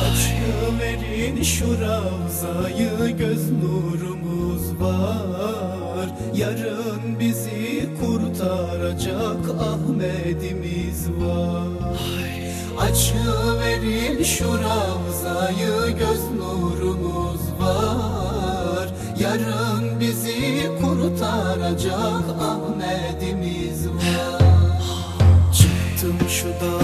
Aşkı verin şu ravzayı Yarın bizi kurtaracak Ahmet'imiz var. Açığı verin şu ravzayı göz nurumuz var. Yarın bizi kurtaracak Ahmet'imiz var. Çıktım şu da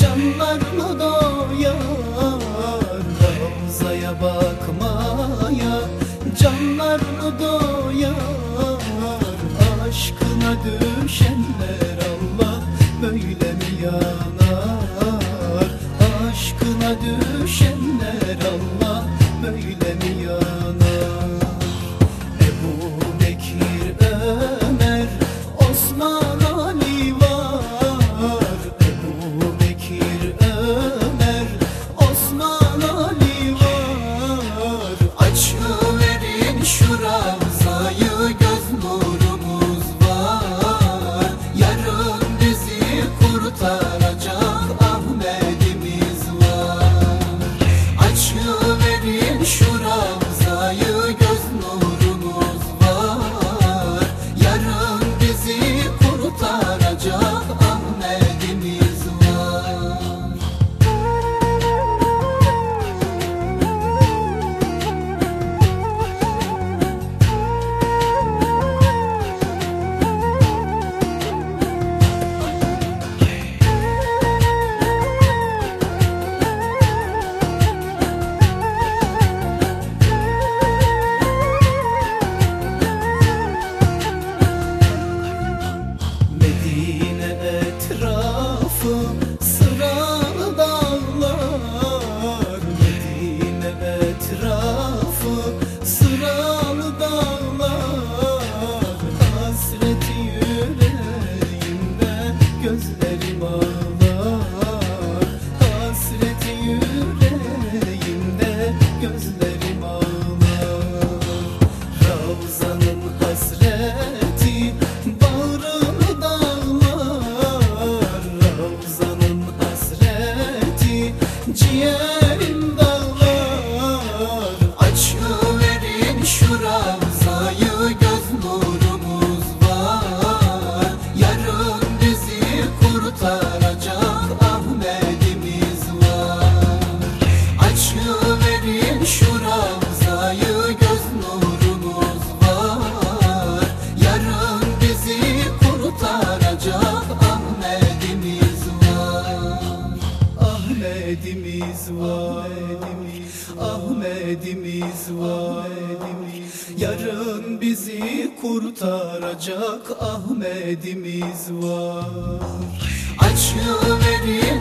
Canlarına doyar Havzaya bakmaya. Canlarına doyar Aşkına düşenler Allah böyle mi yanar? Aşkına düşenler Allah böyle mi yanar? yeah Ahmet'imiz var. Ahmet'imiz var. Yarın bizi kurtaracak Ahmet'imiz var. Açlığı verip